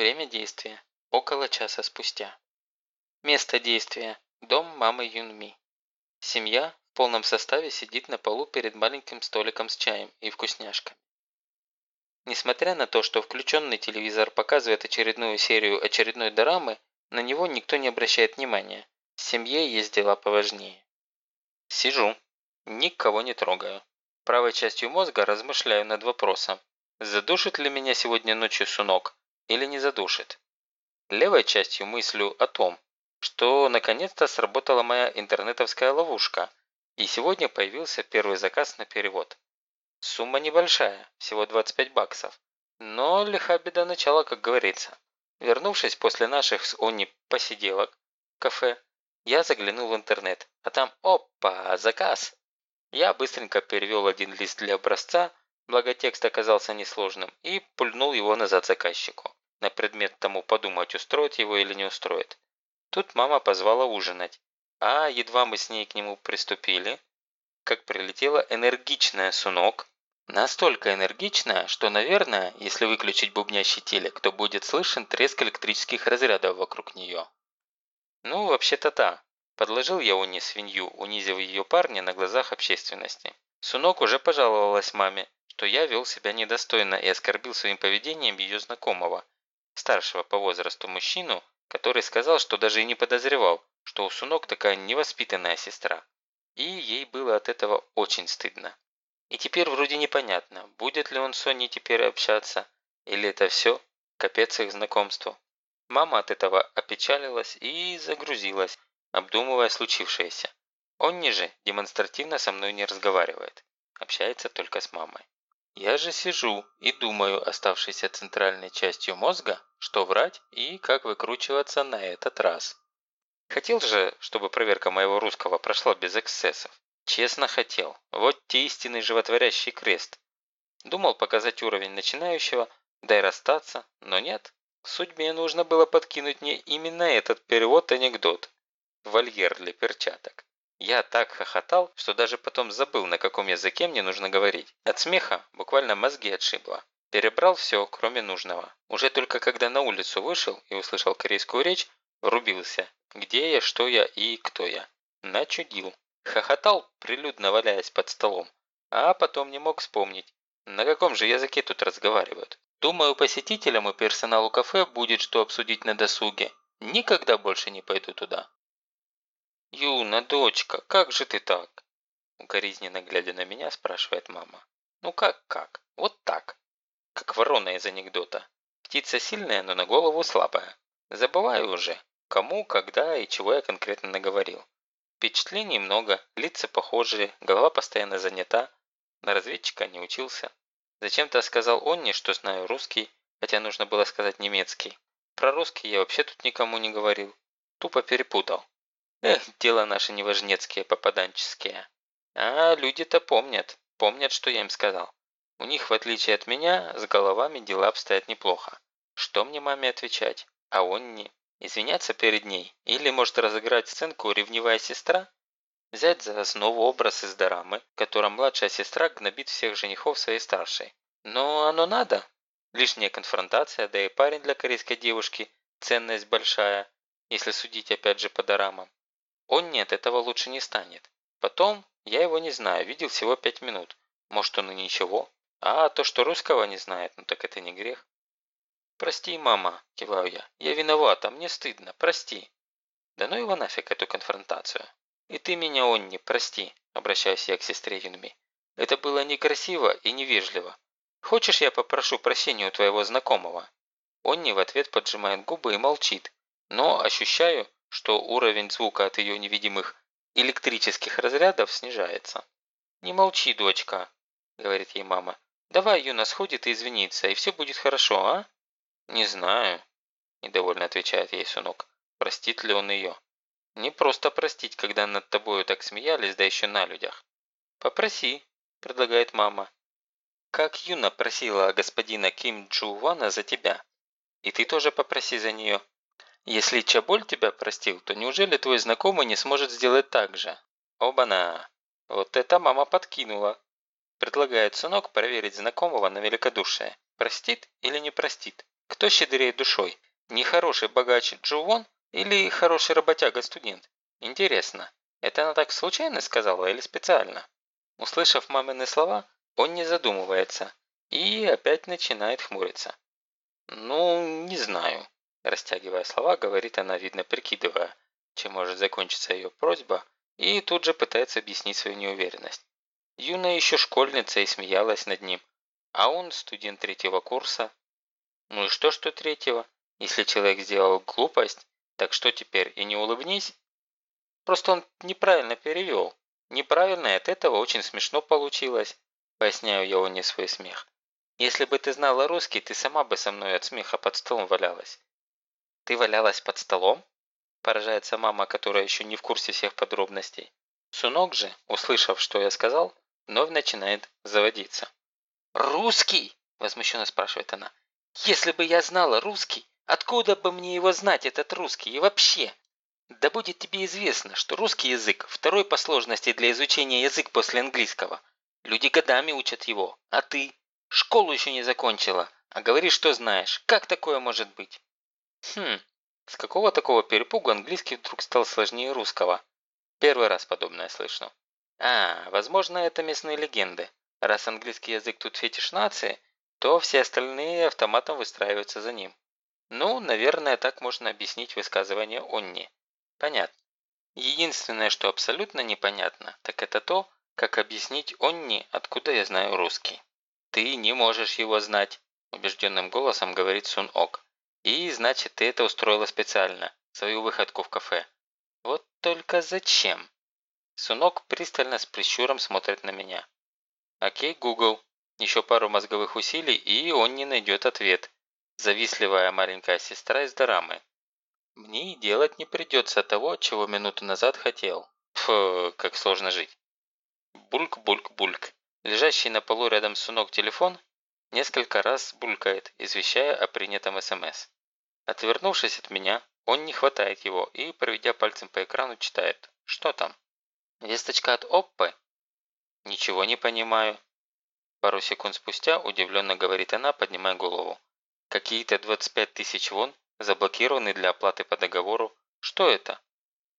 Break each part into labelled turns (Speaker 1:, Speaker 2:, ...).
Speaker 1: Время действия. Около часа спустя. Место действия. Дом мамы Юнми. Семья в полном составе сидит на полу перед маленьким столиком с чаем и вкусняшками. Несмотря на то, что включенный телевизор показывает очередную серию очередной дорамы, на него никто не обращает внимания. В семье есть дела поважнее. Сижу. Никого не трогаю. Правой частью мозга размышляю над вопросом, задушит ли меня сегодня ночью сунок или не задушит. Левой частью мыслю о том, что наконец-то сработала моя интернетовская ловушка, и сегодня появился первый заказ на перевод. Сумма небольшая, всего 25 баксов, но лиха беда начала, как говорится. Вернувшись после наших с Онни посиделок в кафе, я заглянул в интернет, а там опа, заказ. Я быстренько перевел один лист для образца, благо текст оказался несложным, и пульнул его назад заказчику, на предмет тому подумать, устроить его или не устроит. Тут мама позвала ужинать, а едва мы с ней к нему приступили, как прилетела энергичная Сунок, настолько энергичная, что, наверное, если выключить бубнящий телек, то будет слышен треск электрических разрядов вокруг нее. Ну, вообще-то да, Подложил я Уни свинью, унизив ее парня на глазах общественности. Сунок уже пожаловалась маме, что я вел себя недостойно и оскорбил своим поведением ее знакомого, старшего по возрасту мужчину, который сказал, что даже и не подозревал, что у Сунок такая невоспитанная сестра. И ей было от этого очень стыдно. И теперь вроде непонятно, будет ли он с Соней теперь общаться, или это все, капец их знакомству. Мама от этого опечалилась и загрузилась, обдумывая случившееся. Он ниже демонстративно со мной не разговаривает, общается только с мамой. Я же сижу и думаю оставшейся центральной частью мозга, что врать и как выкручиваться на этот раз. Хотел же, чтобы проверка моего русского прошла без эксцессов. Честно хотел. Вот те истинный животворящий крест. Думал показать уровень начинающего, да и расстаться, но нет. Судьбе нужно было подкинуть мне именно этот перевод-анекдот вольер для перчаток. Я так хохотал, что даже потом забыл, на каком языке мне нужно говорить. От смеха буквально мозги отшибло. Перебрал все, кроме нужного. Уже только когда на улицу вышел и услышал корейскую речь, врубился. Где я, что я и кто я. Начудил. Хохотал, прилюдно валяясь под столом. А потом не мог вспомнить, на каком же языке тут разговаривают. Думаю, посетителям и персоналу кафе будет что обсудить на досуге. Никогда больше не пойду туда. «Юна, дочка, как же ты так?» Укоризненно глядя на меня, спрашивает мама. «Ну как-как? Вот так. Как ворона из анекдота. Птица сильная, но на голову слабая. Забываю уже, кому, когда и чего я конкретно наговорил. Впечатлений много, лица похожие, голова постоянно занята. На разведчика не учился. Зачем-то сказал он мне, что знаю русский, хотя нужно было сказать немецкий. Про русский я вообще тут никому не говорил. Тупо перепутал. Эх, дела наши неважнецкие, попаданческие. А люди-то помнят, помнят, что я им сказал. У них, в отличие от меня, с головами дела обстоят неплохо. Что мне маме отвечать? А он не. Извиняться перед ней? Или может разыграть сценку ревнивая сестра? Взять за основу образ из дорамы, в котором младшая сестра гнобит всех женихов своей старшей. Но оно надо. Лишняя конфронтация, да и парень для корейской девушки – ценность большая, если судить опять же по дорамам. Он нет, этого лучше не станет. Потом, я его не знаю, видел всего пять минут. Может он и ничего. А то, что русского не знает, ну так это не грех. «Прости, мама», – киваю я. «Я виновата, мне стыдно, прости». «Да ну его нафиг, эту конфронтацию». «И ты меня, он не прости», – обращаюсь я к сестре Юнми. «Это было некрасиво и невежливо. Хочешь, я попрошу прощения у твоего знакомого?» Онни в ответ поджимает губы и молчит. Но ощущаю, что уровень звука от ее невидимых электрических разрядов снижается. «Не молчи, дочка», – говорит ей мама. «Давай Юна сходит и извинится, и все будет хорошо, а?» «Не знаю», – недовольно отвечает ей сынок. «Простит ли он ее?» «Не просто простить, когда над тобою так смеялись, да еще на людях». «Попроси», – предлагает мама. «Как Юна просила господина Ким Джу за тебя. И ты тоже попроси за нее. Если Чаболь тебя простил, то неужели твой знакомый не сможет сделать так же? Оба-на! Вот это мама подкинула. Предлагает сынок проверить знакомого на великодушие. Простит или не простит? Кто щедрее душой? Нехороший богач Джувон или хороший работяга-студент? Интересно, это она так случайно сказала или специально? Услышав мамины слова, он не задумывается и опять начинает хмуриться. «Ну, не знаю», – растягивая слова, говорит она, видно прикидывая, чем может закончиться ее просьба, и тут же пытается объяснить свою неуверенность. Юна еще школьница и смеялась над ним, а он студент третьего курса. Ну и что, что третьего? Если человек сделал глупость, так что теперь и не улыбнись? Просто он неправильно перевел. Неправильно, и от этого очень смешно получилось. Поясняю я не свой смех. Если бы ты знала русский, ты сама бы со мной от смеха под столом валялась. Ты валялась под столом? Поражается мама, которая еще не в курсе всех подробностей. Сунок же, услышав, что я сказал, вновь начинает заводиться. «Русский?» – возмущенно спрашивает она. «Если бы я знала русский, откуда бы мне его знать, этот русский, и вообще? Да будет тебе известно, что русский язык – второй по сложности для изучения язык после английского. Люди годами учат его, а ты? Школу еще не закончила, а говоришь, что знаешь. Как такое может быть?» «Хм, с какого такого перепугу английский вдруг стал сложнее русского? Первый раз подобное слышно. А, возможно, это местные легенды. Раз английский язык тут фетиш нации, то все остальные автоматом выстраиваются за ним. Ну, наверное, так можно объяснить высказывание «онни». Понятно. Единственное, что абсолютно непонятно, так это то, как объяснить «онни», откуда я знаю русский. «Ты не можешь его знать», – убежденным голосом говорит Сун Ок. «И, значит, ты это устроила специально, свою выходку в кафе». «Вот только зачем?» Сунок пристально с прищуром смотрит на меня. Окей, Google. Еще пару мозговых усилий, и он не найдет ответ. Завистливая маленькая сестра из дорамы. Мне и делать не придется того, чего минуту назад хотел. Фу, как сложно жить. Бульк-бульк-бульк. Лежащий на полу рядом с сунок телефон несколько раз булькает, извещая о принятом СМС. Отвернувшись от меня, он не хватает его и, проведя пальцем по экрану, читает. Что там? Весточка от Оппы? «Ничего не понимаю». Пару секунд спустя удивленно говорит она, поднимая голову. «Какие-то 25 тысяч вон заблокированы для оплаты по договору. Что это?»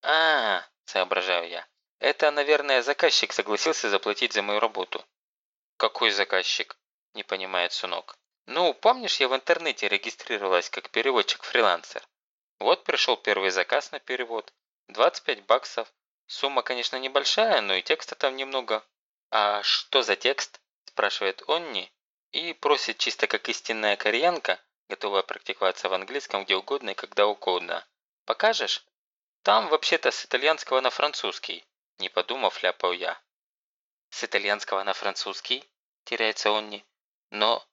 Speaker 1: а, -а, -а соображаю я. «Это, наверное, заказчик согласился заплатить за мою работу». «Какой заказчик?» – не понимает Сунок. «Ну, помнишь, я в интернете регистрировалась как переводчик-фрилансер? Вот пришел первый заказ на перевод. 25 баксов. Сумма, конечно, небольшая, но и текста там немного. «А что за текст?» – спрашивает Онни и просит чисто как истинная кореянка, готовая практиковаться в английском где угодно и когда угодно. «Покажешь?» «Там вообще-то с итальянского на французский», – не подумав, ляпаю я. «С итальянского на французский?» – теряется Онни. «Но...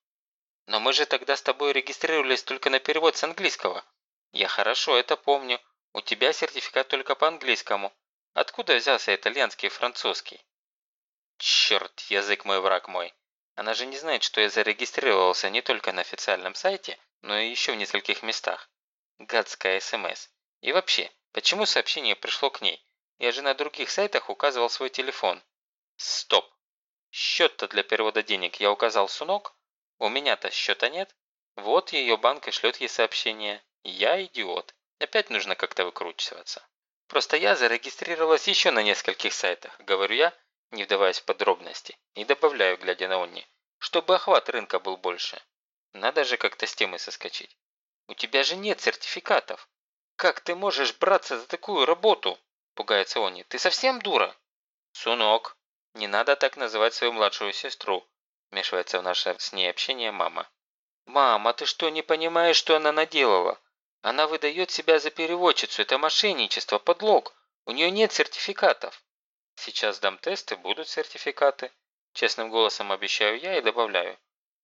Speaker 1: но мы же тогда с тобой регистрировались только на перевод с английского». «Я хорошо это помню. У тебя сертификат только по английскому. Откуда взялся итальянский и французский?» Черт, язык мой, враг мой. Она же не знает, что я зарегистрировался не только на официальном сайте, но и еще в нескольких местах. Гадская СМС. И вообще, почему сообщение пришло к ней? Я же на других сайтах указывал свой телефон. Стоп. Счет-то для перевода денег я указал Сунок? У меня-то счета нет. Вот ее банк и шлет ей сообщение. Я идиот. Опять нужно как-то выкручиваться. Просто я зарегистрировалась еще на нескольких сайтах, говорю я, не вдаваясь в подробности, и добавляю, глядя на Онни, чтобы охват рынка был больше. Надо же как-то с темы соскочить. У тебя же нет сертификатов. Как ты можешь браться за такую работу? Пугается Онни. Ты совсем дура? Сунок, не надо так называть свою младшую сестру, вмешивается в наше с ней общение мама. «Мама, ты что, не понимаешь, что она наделала? Она выдает себя за переводчицу, это мошенничество, подлог. У нее нет сертификатов». Сейчас дам тесты, будут сертификаты. Честным голосом обещаю я и добавляю.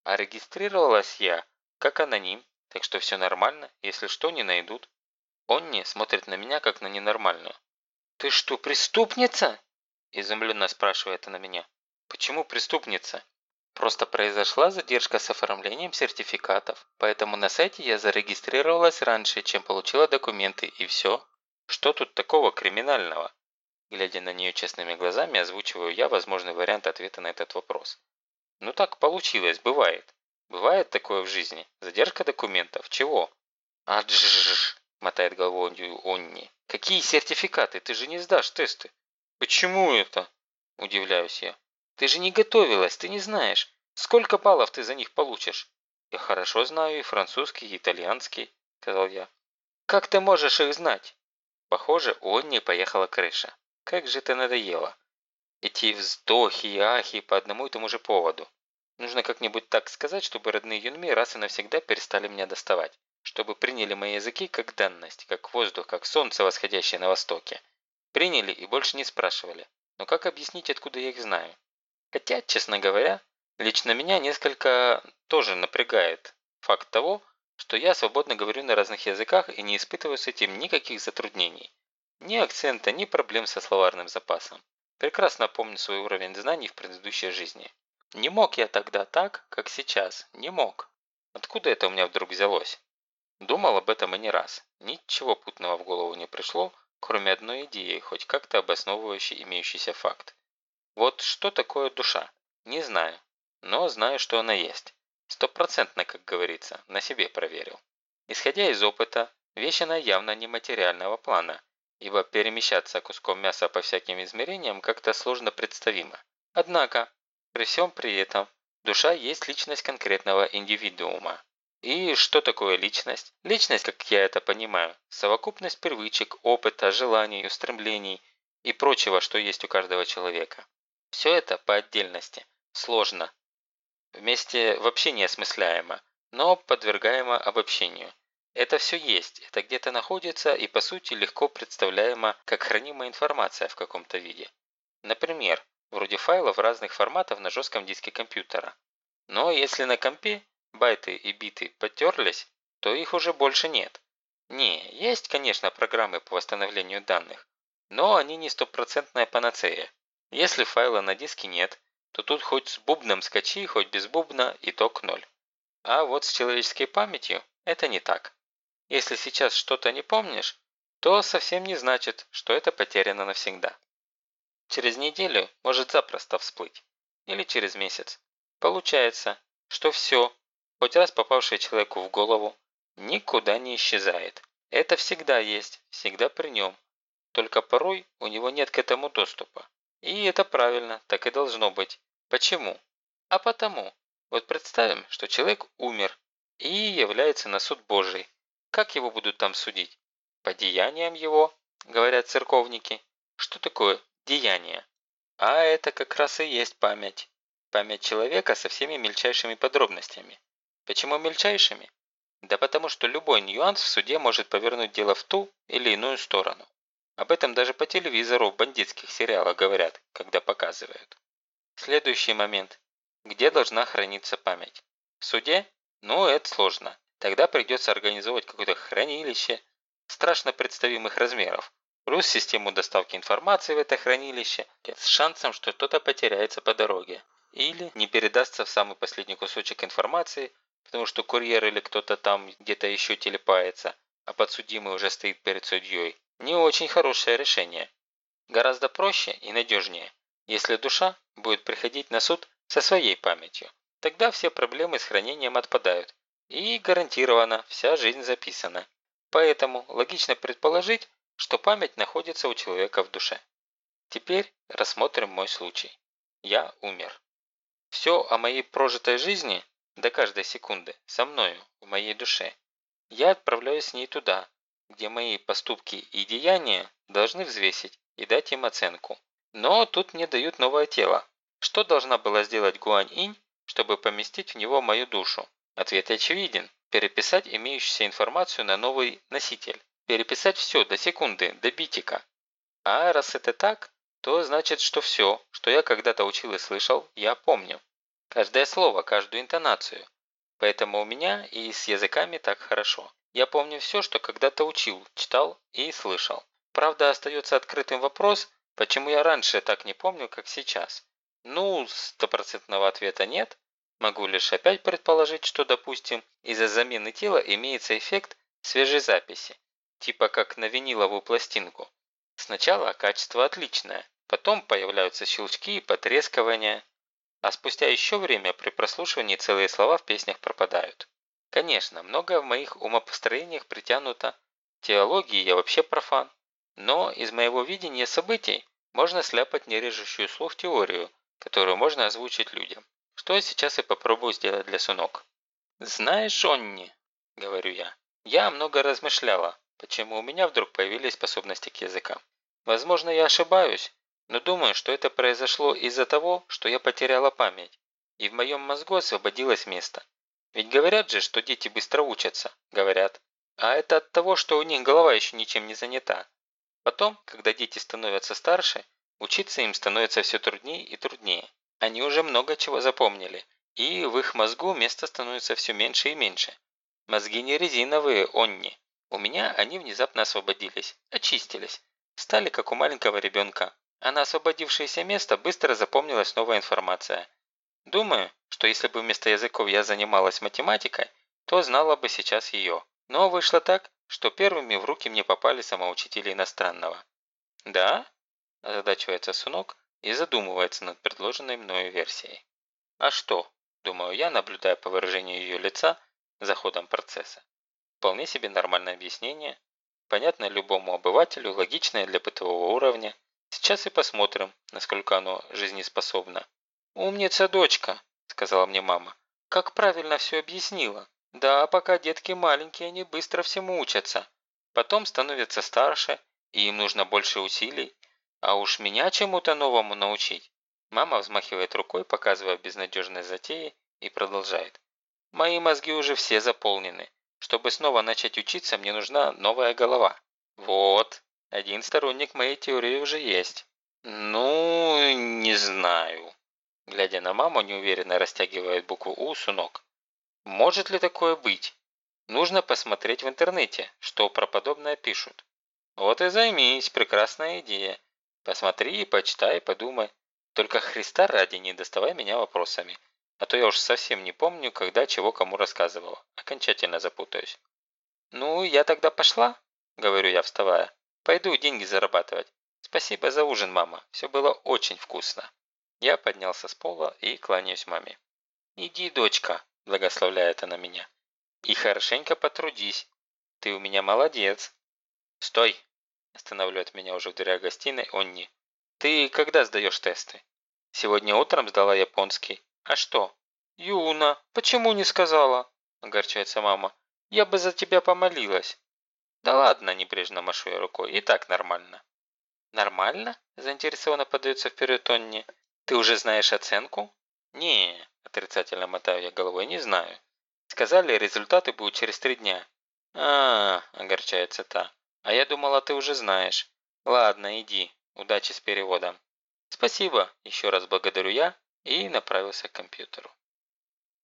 Speaker 1: А регистрировалась я, как аноним, так что все нормально, если что, не найдут. Он не смотрит на меня, как на ненормальную. «Ты что, преступница?» Изумленно спрашивает она меня. «Почему преступница?» Просто произошла задержка с оформлением сертификатов, поэтому на сайте я зарегистрировалась раньше, чем получила документы, и все. Что тут такого криминального? Глядя на нее честными глазами, озвучиваю я возможный вариант ответа на этот вопрос. Ну так получилось, бывает. Бывает такое в жизни. Задержка документов. Чего? Аджжж, мотает головой Онни. Какие сертификаты? Ты же не сдашь тесты. Почему это? Удивляюсь я. Ты же не готовилась, ты не знаешь. Сколько баллов ты за них получишь? Я хорошо знаю и французский, и итальянский, сказал я. Как ты можешь их знать? Похоже, у Онни поехала крыша. Как же ты надоела. Эти вздохи и ахи по одному и тому же поводу. Нужно как-нибудь так сказать, чтобы родные Юнми раз и навсегда перестали меня доставать. Чтобы приняли мои языки как данность, как воздух, как солнце, восходящее на востоке. Приняли и больше не спрашивали. Но как объяснить, откуда я их знаю? Хотя, честно говоря, лично меня несколько тоже напрягает факт того, что я свободно говорю на разных языках и не испытываю с этим никаких затруднений. Ни акцента, ни проблем со словарным запасом. Прекрасно помню свой уровень знаний в предыдущей жизни. Не мог я тогда так, как сейчас. Не мог. Откуда это у меня вдруг взялось? Думал об этом и не раз. Ничего путного в голову не пришло, кроме одной идеи, хоть как-то обосновывающей имеющийся факт. Вот что такое душа? Не знаю. Но знаю, что она есть. Стопроцентно, как говорится, на себе проверил. Исходя из опыта, вещь она явно не материального плана, ибо перемещаться куском мяса по всяким измерениям как-то сложно представимо. Однако, при всем при этом, душа есть личность конкретного индивидуума. И что такое личность? Личность, как я это понимаю, совокупность привычек, опыта, желаний, устремлений и прочего, что есть у каждого человека. Все это по отдельности. Сложно. Вместе вообще неосмысляемо, но подвергаемо обобщению. Это все есть, это где-то находится и по сути легко представляемо как хранимая информация в каком-то виде. Например, вроде файлов разных форматов на жестком диске компьютера. Но если на компе байты и биты потерлись, то их уже больше нет. Не, есть, конечно, программы по восстановлению данных, но они не стопроцентная панацея. Если файла на диске нет, то тут хоть с бубном скачи, хоть без бубна, итог ноль. А вот с человеческой памятью это не так. Если сейчас что-то не помнишь, то совсем не значит, что это потеряно навсегда. Через неделю может запросто всплыть. Или через месяц. Получается, что все, хоть раз попавшее человеку в голову, никуда не исчезает. Это всегда есть, всегда при нем. Только порой у него нет к этому доступа. И это правильно, так и должно быть. Почему? А потому. Вот представим, что человек умер и является на суд Божий. Как его будут там судить? По деяниям его, говорят церковники. Что такое деяние? А это как раз и есть память. Память человека со всеми мельчайшими подробностями. Почему мельчайшими? Да потому что любой нюанс в суде может повернуть дело в ту или иную сторону. Об этом даже по телевизору в бандитских сериалах говорят, когда показывают. Следующий момент. Где должна храниться память? В суде? Ну, это сложно. Тогда придется организовать какое-то хранилище страшно представимых размеров, плюс систему доставки информации в это хранилище с шансом, что кто-то потеряется по дороге. Или не передастся в самый последний кусочек информации, потому что курьер или кто-то там где-то еще телепается, а подсудимый уже стоит перед судьей. Не очень хорошее решение. Гораздо проще и надежнее, если душа будет приходить на суд со своей памятью. Тогда все проблемы с хранением отпадают. И гарантированно вся жизнь записана. Поэтому логично предположить, что память находится у человека в душе. Теперь рассмотрим мой случай. Я умер. Все о моей прожитой жизни до каждой секунды со мною, в моей душе. Я отправляюсь с ней туда, где мои поступки и деяния должны взвесить и дать им оценку. Но тут мне дают новое тело. Что должна была сделать Гуань-инь, чтобы поместить в него мою душу? Ответ очевиден. Переписать имеющуюся информацию на новый носитель. Переписать все до секунды, до битика. А раз это так, то значит, что все, что я когда-то учил и слышал, я помню. Каждое слово, каждую интонацию. Поэтому у меня и с языками так хорошо. Я помню все, что когда-то учил, читал и слышал. Правда, остается открытым вопрос, почему я раньше так не помню, как сейчас. Ну, стопроцентного ответа нет. Могу лишь опять предположить, что, допустим, из-за замены тела имеется эффект свежей записи, типа как на виниловую пластинку. Сначала качество отличное, потом появляются щелчки и потрескивания. А спустя еще время при прослушивании целые слова в песнях пропадают. Конечно, многое в моих умопостроениях притянуто. Теологии я вообще профан. Но из моего видения событий можно сляпать нережущую слух теорию, которую можно озвучить людям. Что я сейчас и попробую сделать для Сунок. «Знаешь, Онни», – говорю я, – «я много размышляла, почему у меня вдруг появились способности к языкам. Возможно, я ошибаюсь, но думаю, что это произошло из-за того, что я потеряла память, и в моем мозгу освободилось место. Ведь говорят же, что дети быстро учатся, говорят. А это от того, что у них голова еще ничем не занята. Потом, когда дети становятся старше, учиться им становится все труднее и труднее. Они уже много чего запомнили, и в их мозгу места становится все меньше и меньше. Мозги не резиновые, онни. У меня они внезапно освободились, очистились, стали как у маленького ребенка. А на освободившееся место быстро запомнилась новая информация. Думаю, что если бы вместо языков я занималась математикой, то знала бы сейчас ее. Но вышло так, что первыми в руки мне попали самоучители иностранного. «Да?» – озадачивается Сунок и задумывается над предложенной мною версией. «А что?» – думаю я, наблюдая по выражению ее лица за ходом процесса. Вполне себе нормальное объяснение, понятное любому обывателю, логичное для бытового уровня. Сейчас и посмотрим, насколько оно жизнеспособно. «Умница, дочка!» – сказала мне мама. «Как правильно все объяснила. Да, пока детки маленькие, они быстро всему учатся. Потом становятся старше, и им нужно больше усилий. А уж меня чему-то новому научить». Мама взмахивает рукой, показывая безнадежные затеи, и продолжает. «Мои мозги уже все заполнены. Чтобы снова начать учиться, мне нужна новая голова». «Вот, один сторонник моей теории уже есть». «Ну, не знаю», Глядя на маму, неуверенно растягивает букву «У» Сунок. Может ли такое быть? Нужно посмотреть в интернете, что про подобное пишут. Вот и займись, прекрасная идея. Посмотри, почитай, подумай. Только Христа ради не доставай меня вопросами. А то я уж совсем не помню, когда чего кому рассказывал. Окончательно запутаюсь. «Ну, я тогда пошла?» – говорю я, вставая. «Пойду деньги зарабатывать. Спасибо за ужин, мама. Все было очень вкусно». Я поднялся с пола и кланяюсь маме. «Иди, дочка», – благословляет она меня. «И хорошенько потрудись. Ты у меня молодец». «Стой!» – останавливает меня уже в дверях гостиной Онни. «Ты когда сдаешь тесты?» «Сегодня утром сдала японский. А что?» «Юна, почему не сказала?» – огорчается мама. «Я бы за тебя помолилась». «Да ладно», – небрежно машу я рукой, – «и так нормально». «Нормально?» – заинтересованно подается вперед Онни. Ты уже знаешь оценку? Не, отрицательно мотаю я головой, не знаю. Сказали, результаты будут через три дня. А, огорчается та. А я думала, ты уже знаешь. Ладно, иди. Удачи с переводом. Спасибо, еще раз благодарю я и направился к компьютеру.